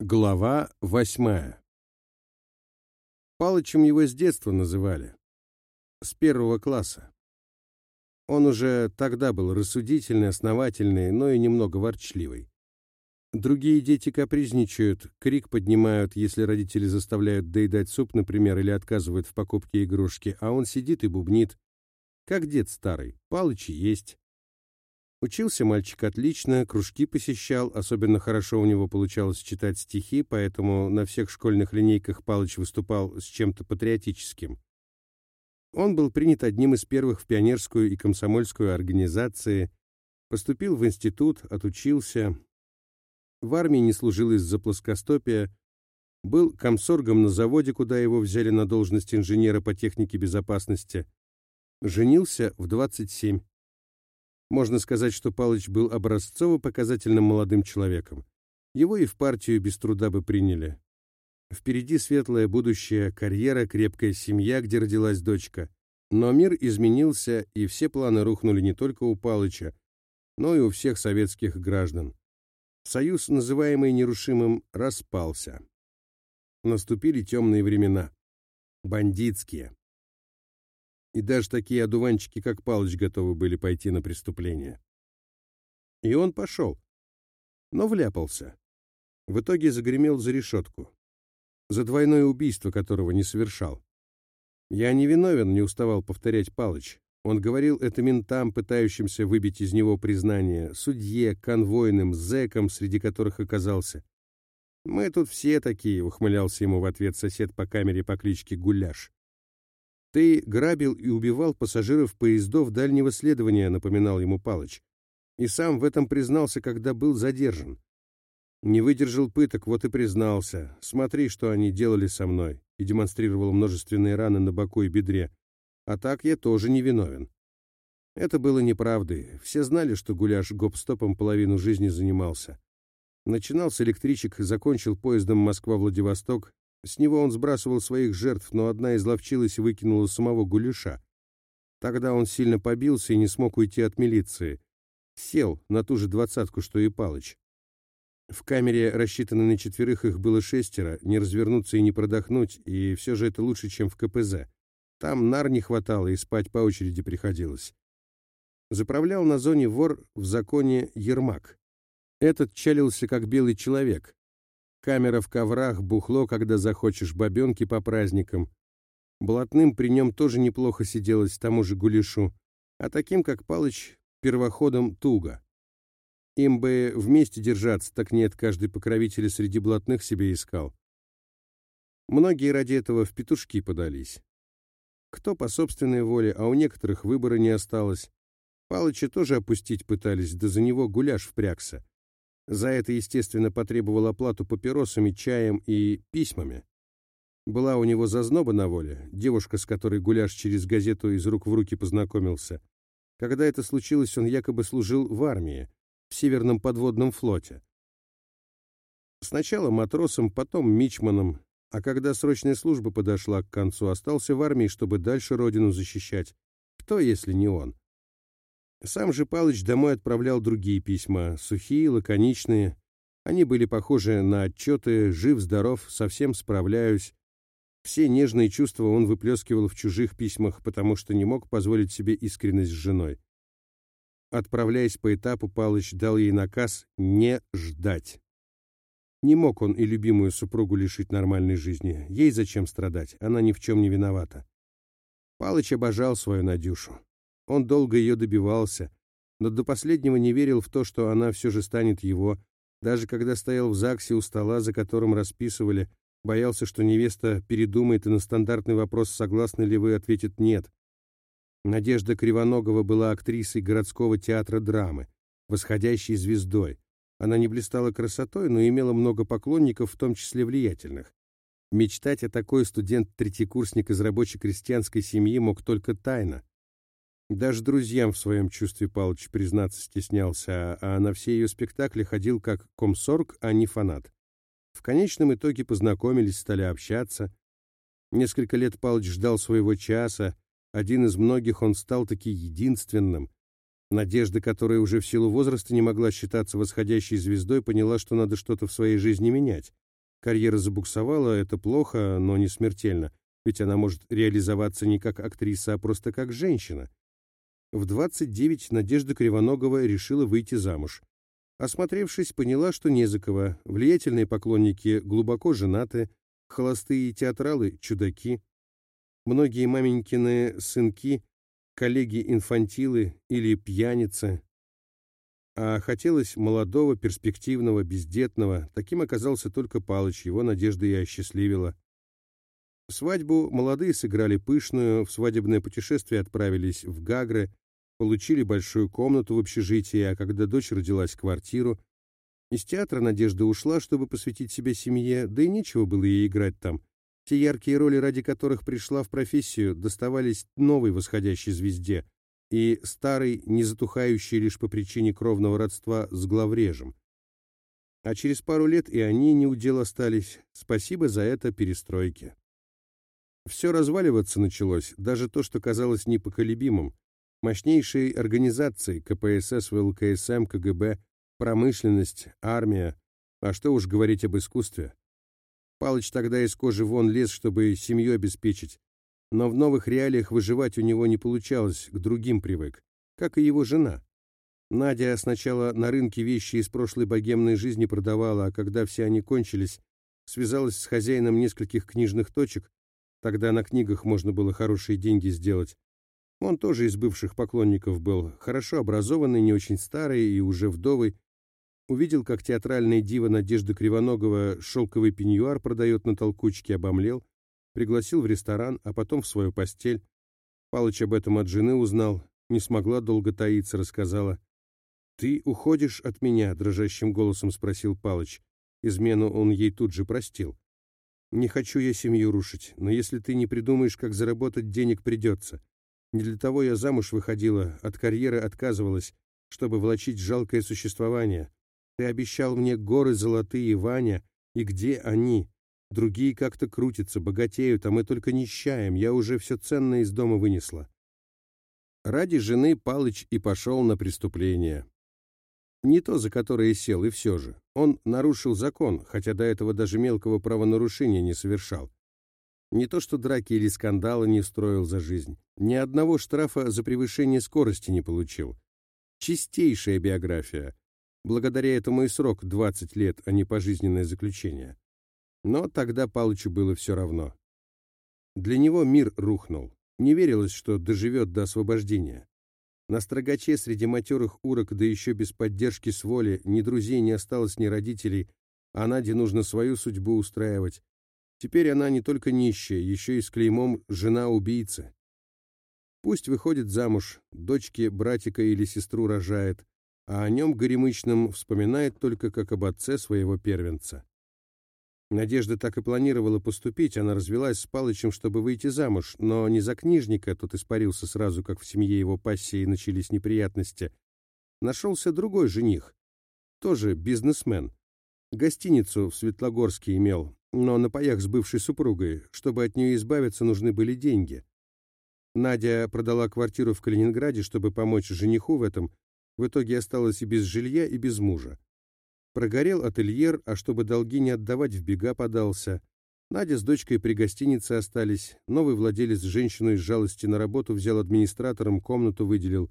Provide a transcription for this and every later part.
Глава восьмая Палычем его с детства называли. С первого класса. Он уже тогда был рассудительный, основательный, но и немного ворчливый. Другие дети капризничают, крик поднимают, если родители заставляют доедать суп, например, или отказывают в покупке игрушки, а он сидит и бубнит. Как дед старый, Палыч есть. Учился мальчик отлично, кружки посещал, особенно хорошо у него получалось читать стихи, поэтому на всех школьных линейках Палыч выступал с чем-то патриотическим. Он был принят одним из первых в пионерскую и комсомольскую организации, поступил в институт, отучился. В армии не служил из-за плоскостопия, был комсоргом на заводе, куда его взяли на должность инженера по технике безопасности. Женился в 27. Можно сказать, что Палыч был образцово-показательным молодым человеком. Его и в партию без труда бы приняли. Впереди светлое будущее, карьера, крепкая семья, где родилась дочка. Но мир изменился, и все планы рухнули не только у Палыча, но и у всех советских граждан. Союз, называемый нерушимым, распался. Наступили темные времена. Бандитские и даже такие одуванчики, как Палыч, готовы были пойти на преступление. И он пошел, но вляпался. В итоге загремел за решетку, за двойное убийство которого не совершал. «Я не виновен», — не уставал повторять Палыч. Он говорил это ментам, пытающимся выбить из него признание, судье, конвойным, зэкам, среди которых оказался. «Мы тут все такие», — ухмылялся ему в ответ сосед по камере по кличке Гуляш. «Ты грабил и убивал пассажиров поездов дальнего следования», — напоминал ему Палыч. И сам в этом признался, когда был задержан. Не выдержал пыток, вот и признался. Смотри, что они делали со мной. И демонстрировал множественные раны на боку и бедре. А так я тоже не виновен. Это было неправдой. Все знали, что гуляш гоп-стопом половину жизни занимался. Начинал с электричек, закончил поездом Москва-Владивосток, с него он сбрасывал своих жертв, но одна изловчилась и выкинула самого Гулеша. Тогда он сильно побился и не смог уйти от милиции. Сел на ту же двадцатку, что и Палыч. В камере, рассчитанной на четверых, их было шестеро, не развернуться и не продохнуть, и все же это лучше, чем в КПЗ. Там нар не хватало, и спать по очереди приходилось. Заправлял на зоне вор в законе Ермак. Этот чалился как белый человек, Камера в коврах, бухло, когда захочешь, бабенки по праздникам. Блатным при нем тоже неплохо сиделось тому же гуляшу, а таким, как Палыч, первоходом туго. Им бы вместе держаться, так нет, каждый покровитель среди блатных себе искал. Многие ради этого в петушки подались. Кто по собственной воле, а у некоторых выбора не осталось. Палыча тоже опустить пытались, да за него гуляш впрягся. За это, естественно, потребовал оплату папиросами, чаем и письмами. Была у него зазноба на воле, девушка, с которой гуляш через газету из рук в руки познакомился. Когда это случилось, он якобы служил в армии, в Северном подводном флоте. Сначала матросом, потом мичманом, а когда срочная служба подошла к концу, остался в армии, чтобы дальше родину защищать. Кто, если не он? Сам же Палыч домой отправлял другие письма, сухие, лаконичные. Они были похожи на отчеты «жив-здоров, совсем справляюсь». Все нежные чувства он выплескивал в чужих письмах, потому что не мог позволить себе искренность с женой. Отправляясь по этапу, Палыч дал ей наказ не ждать. Не мог он и любимую супругу лишить нормальной жизни. Ей зачем страдать? Она ни в чем не виновата. Палыч обожал свою Надюшу. Он долго ее добивался, но до последнего не верил в то, что она все же станет его. Даже когда стоял в ЗАГСе у стола, за которым расписывали, боялся, что невеста передумает и на стандартный вопрос, согласны ли вы, ответит «нет». Надежда Кривоногова была актрисой городского театра драмы, восходящей звездой. Она не блистала красотой, но имела много поклонников, в том числе влиятельных. Мечтать о такой студент-третьекурсник из рабоче-крестьянской семьи мог только тайно. Даже друзьям в своем чувстве Палыч признаться стеснялся, а на все ее спектакли ходил как комсорг, а не фанат. В конечном итоге познакомились, стали общаться. Несколько лет Палыч ждал своего часа, один из многих он стал таки единственным. Надежда, которая уже в силу возраста не могла считаться восходящей звездой, поняла, что надо что-то в своей жизни менять. Карьера забуксовала, это плохо, но не смертельно, ведь она может реализоваться не как актриса, а просто как женщина. В 29 Надежда Кривоногова решила выйти замуж. Осмотревшись, поняла, что не за кого. Влиятельные поклонники глубоко женаты, холостые театралы – чудаки. Многие маменькины сынки – коллеги-инфантилы или пьяницы. А хотелось молодого, перспективного, бездетного. Таким оказался только Палыч, его надежда и осчастливила. Свадьбу молодые сыграли пышную, в свадебное путешествие отправились в Гагры, получили большую комнату в общежитии, а когда дочь родилась, квартиру. Из театра Надежда ушла, чтобы посвятить себя семье, да и нечего было ей играть там. Те яркие роли, ради которых пришла в профессию, доставались новой восходящей звезде и старой, не затухающей лишь по причине кровного родства с главрежем. А через пару лет и они не удел остались. Спасибо за это перестройке. Все разваливаться началось, даже то, что казалось непоколебимым. Мощнейшие организации КПСС, ВЛКСМ, КГБ, промышленность, армия, а что уж говорить об искусстве. Палыч тогда из кожи вон лез, чтобы семью обеспечить, но в новых реалиях выживать у него не получалось, к другим привык, как и его жена. Надя сначала на рынке вещи из прошлой богемной жизни продавала, а когда все они кончились, связалась с хозяином нескольких книжных точек, тогда на книгах можно было хорошие деньги сделать, он тоже из бывших поклонников был, хорошо образованный, не очень старый и уже вдовый. Увидел, как театральная дива Надежда Кривоногова шелковый пеньюар продает на толкучке, обомлел, пригласил в ресторан, а потом в свою постель. Палыч об этом от жены узнал, не смогла долго таиться, рассказала. «Ты уходишь от меня?» — дрожащим голосом спросил Палыч. Измену он ей тут же простил. «Не хочу я семью рушить, но если ты не придумаешь, как заработать, денег придется. Не для того я замуж выходила, от карьеры отказывалась, чтобы влачить жалкое существование. Ты обещал мне горы золотые, Ваня, и где они? Другие как-то крутятся, богатеют, а мы только нищаем, я уже все ценное из дома вынесла. Ради жены Палыч и пошел на преступление. Не то, за которое сел, и все же. Он нарушил закон, хотя до этого даже мелкого правонарушения не совершал. Не то что драки или скандалы не строил за жизнь. Ни одного штрафа за превышение скорости не получил. Чистейшая биография. Благодаря этому и срок 20 лет, а не пожизненное заключение. Но тогда Палычу было все равно. Для него мир рухнул. Не верилось, что доживет до освобождения. На строгаче среди матерых урок, да еще без поддержки с воли, ни друзей не осталось, ни родителей, а Наде нужно свою судьбу устраивать, Теперь она не только нищая, еще и с клеймом «жена убийцы». Пусть выходит замуж, дочке, братика или сестру рожает, а о нем горемычном вспоминает только как об отце своего первенца. Надежда так и планировала поступить, она развелась с Палычем, чтобы выйти замуж, но не за книжника, тот испарился сразу, как в семье его пассии начались неприятности. Нашелся другой жених, тоже бизнесмен. Гостиницу в Светлогорске имел, но на паях с бывшей супругой. Чтобы от нее избавиться, нужны были деньги. Надя продала квартиру в Калининграде, чтобы помочь жениху в этом. В итоге осталась и без жилья, и без мужа. Прогорел ательер, а чтобы долги не отдавать, в бега подался. Надя с дочкой при гостинице остались. Новый владелец женщину из жалости на работу взял администратором, комнату выделил.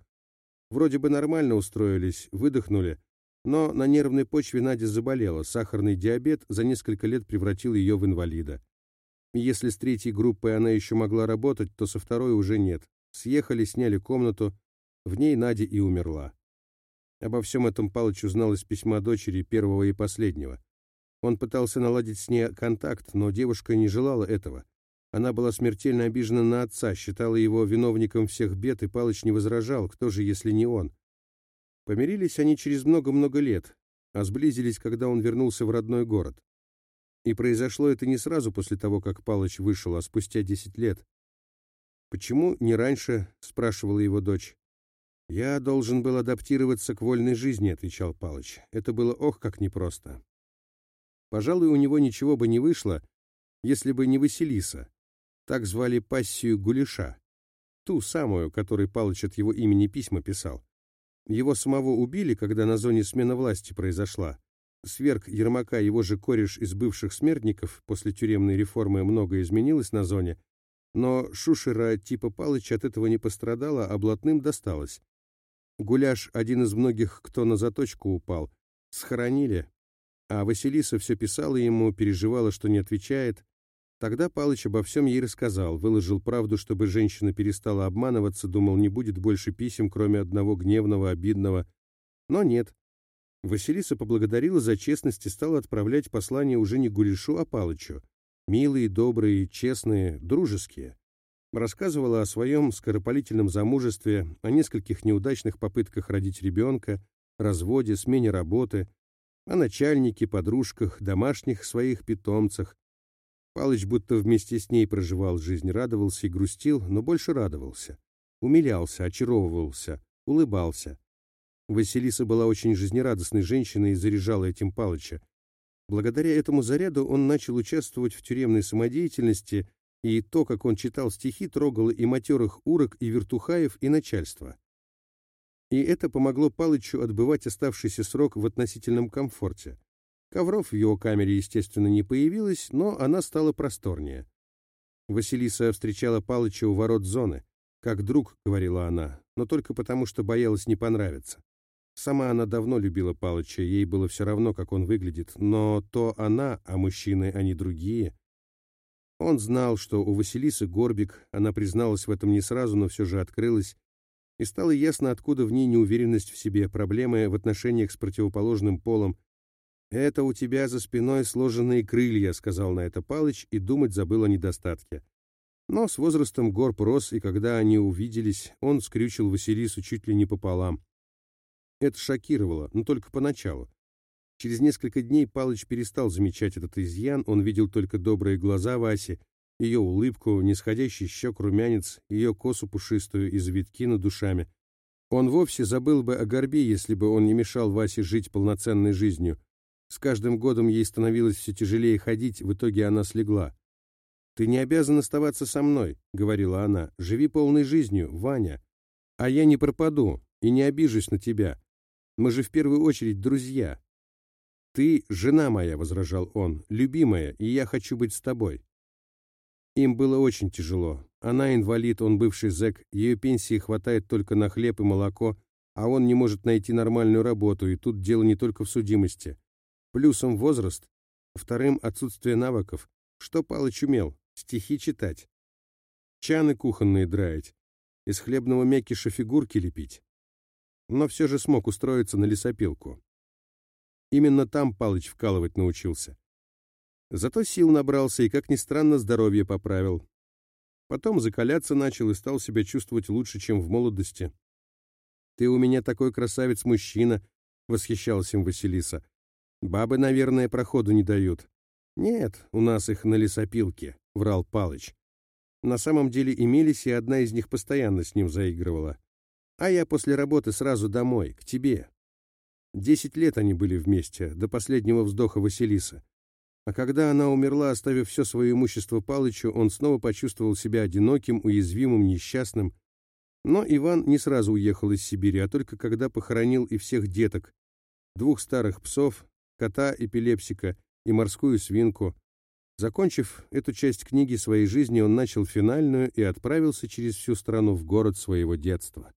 Вроде бы нормально устроились, выдохнули. Но на нервной почве Надя заболела, сахарный диабет за несколько лет превратил ее в инвалида. Если с третьей группой она еще могла работать, то со второй уже нет. Съехали, сняли комнату, в ней Надя и умерла. Обо всем этом Палыч узнал из письма дочери первого и последнего. Он пытался наладить с ней контакт, но девушка не желала этого. Она была смертельно обижена на отца, считала его виновником всех бед, и Палыч не возражал, кто же, если не он. Помирились они через много-много лет, а сблизились, когда он вернулся в родной город. И произошло это не сразу после того, как Палыч вышел, а спустя десять лет. «Почему не раньше?» — спрашивала его дочь. «Я должен был адаптироваться к вольной жизни», — отвечал Палыч. «Это было ох, как непросто». Пожалуй, у него ничего бы не вышло, если бы не Василиса. Так звали пассию Гулеша. Ту самую, которой Палыч от его имени письма писал. Его самого убили, когда на зоне смена власти произошла. сверг Ермака его же кореш из бывших смертников, после тюремной реформы многое изменилось на зоне, но Шушера типа Палыч от этого не пострадала, а блатным досталось. Гуляш, один из многих, кто на заточку упал, схоронили, а Василиса все писала ему, переживала, что не отвечает. Тогда Палыч обо всем ей рассказал, выложил правду, чтобы женщина перестала обманываться, думал, не будет больше писем, кроме одного гневного, обидного. Но нет. Василиса поблагодарила за честность и стала отправлять послания уже не Гулишу, а Палычу. Милые, добрые, честные, дружеские. Рассказывала о своем скоропалительном замужестве, о нескольких неудачных попытках родить ребенка, разводе, смене работы, о начальнике, подружках, домашних своих питомцах. Палыч будто вместе с ней проживал жизнь, радовался и грустил, но больше радовался. Умилялся, очаровывался, улыбался. Василиса была очень жизнерадостной женщиной и заряжала этим Палыча. Благодаря этому заряду он начал участвовать в тюремной самодеятельности и то, как он читал стихи, трогало и матерых урок, и вертухаев, и начальство. И это помогло Палычу отбывать оставшийся срок в относительном комфорте. Ковров в его камере, естественно, не появилось, но она стала просторнее. Василиса встречала Палыча у ворот зоны. «Как друг», — говорила она, но только потому, что боялась не понравиться. Сама она давно любила Палыча, ей было все равно, как он выглядит, но то она, а мужчины, они другие, он знал, что у Василисы горбик, она призналась в этом не сразу, но все же открылась, и стало ясно, откуда в ней неуверенность в себе, проблемы в отношениях с противоположным полом. «Это у тебя за спиной сложенные крылья», — сказал на это Палыч, и думать забыл о недостатке. Но с возрастом горб рос, и когда они увиделись, он скрючил Василису чуть ли не пополам. Это шокировало, но только поначалу. Через несколько дней Палыч перестал замечать этот изъян, он видел только добрые глаза Васи, ее улыбку, нисходящий щек румянец, ее косу пушистую и завитки над душами. Он вовсе забыл бы о горбе, если бы он не мешал Васе жить полноценной жизнью. С каждым годом ей становилось все тяжелее ходить, в итоге она слегла. «Ты не обязан оставаться со мной», — говорила она. «Живи полной жизнью, Ваня. А я не пропаду и не обижусь на тебя. Мы же в первую очередь друзья. «Ты — жена моя», — возражал он, — «любимая, и я хочу быть с тобой». Им было очень тяжело. Она инвалид, он бывший зэк, ее пенсии хватает только на хлеб и молоко, а он не может найти нормальную работу, и тут дело не только в судимости. Плюсом возраст, вторым — отсутствие навыков. Что Палыч умел? Стихи читать. Чаны кухонные драить. Из хлебного мякиша фигурки лепить. Но все же смог устроиться на лесопилку. Именно там Палыч вкалывать научился. Зато сил набрался и, как ни странно, здоровье поправил. Потом закаляться начал и стал себя чувствовать лучше, чем в молодости. «Ты у меня такой красавец-мужчина», — восхищалась им Василиса. «Бабы, наверное, проходу не дают». «Нет, у нас их на лесопилке», — врал Палыч. На самом деле имелись, и одна из них постоянно с ним заигрывала. «А я после работы сразу домой, к тебе. Десять лет они были вместе, до последнего вздоха Василиса. А когда она умерла, оставив все свое имущество Палычу, он снова почувствовал себя одиноким, уязвимым, несчастным. Но Иван не сразу уехал из Сибири, а только когда похоронил и всех деток, двух старых псов, кота эпилепсика и морскую свинку. Закончив эту часть книги своей жизни, он начал финальную и отправился через всю страну в город своего детства.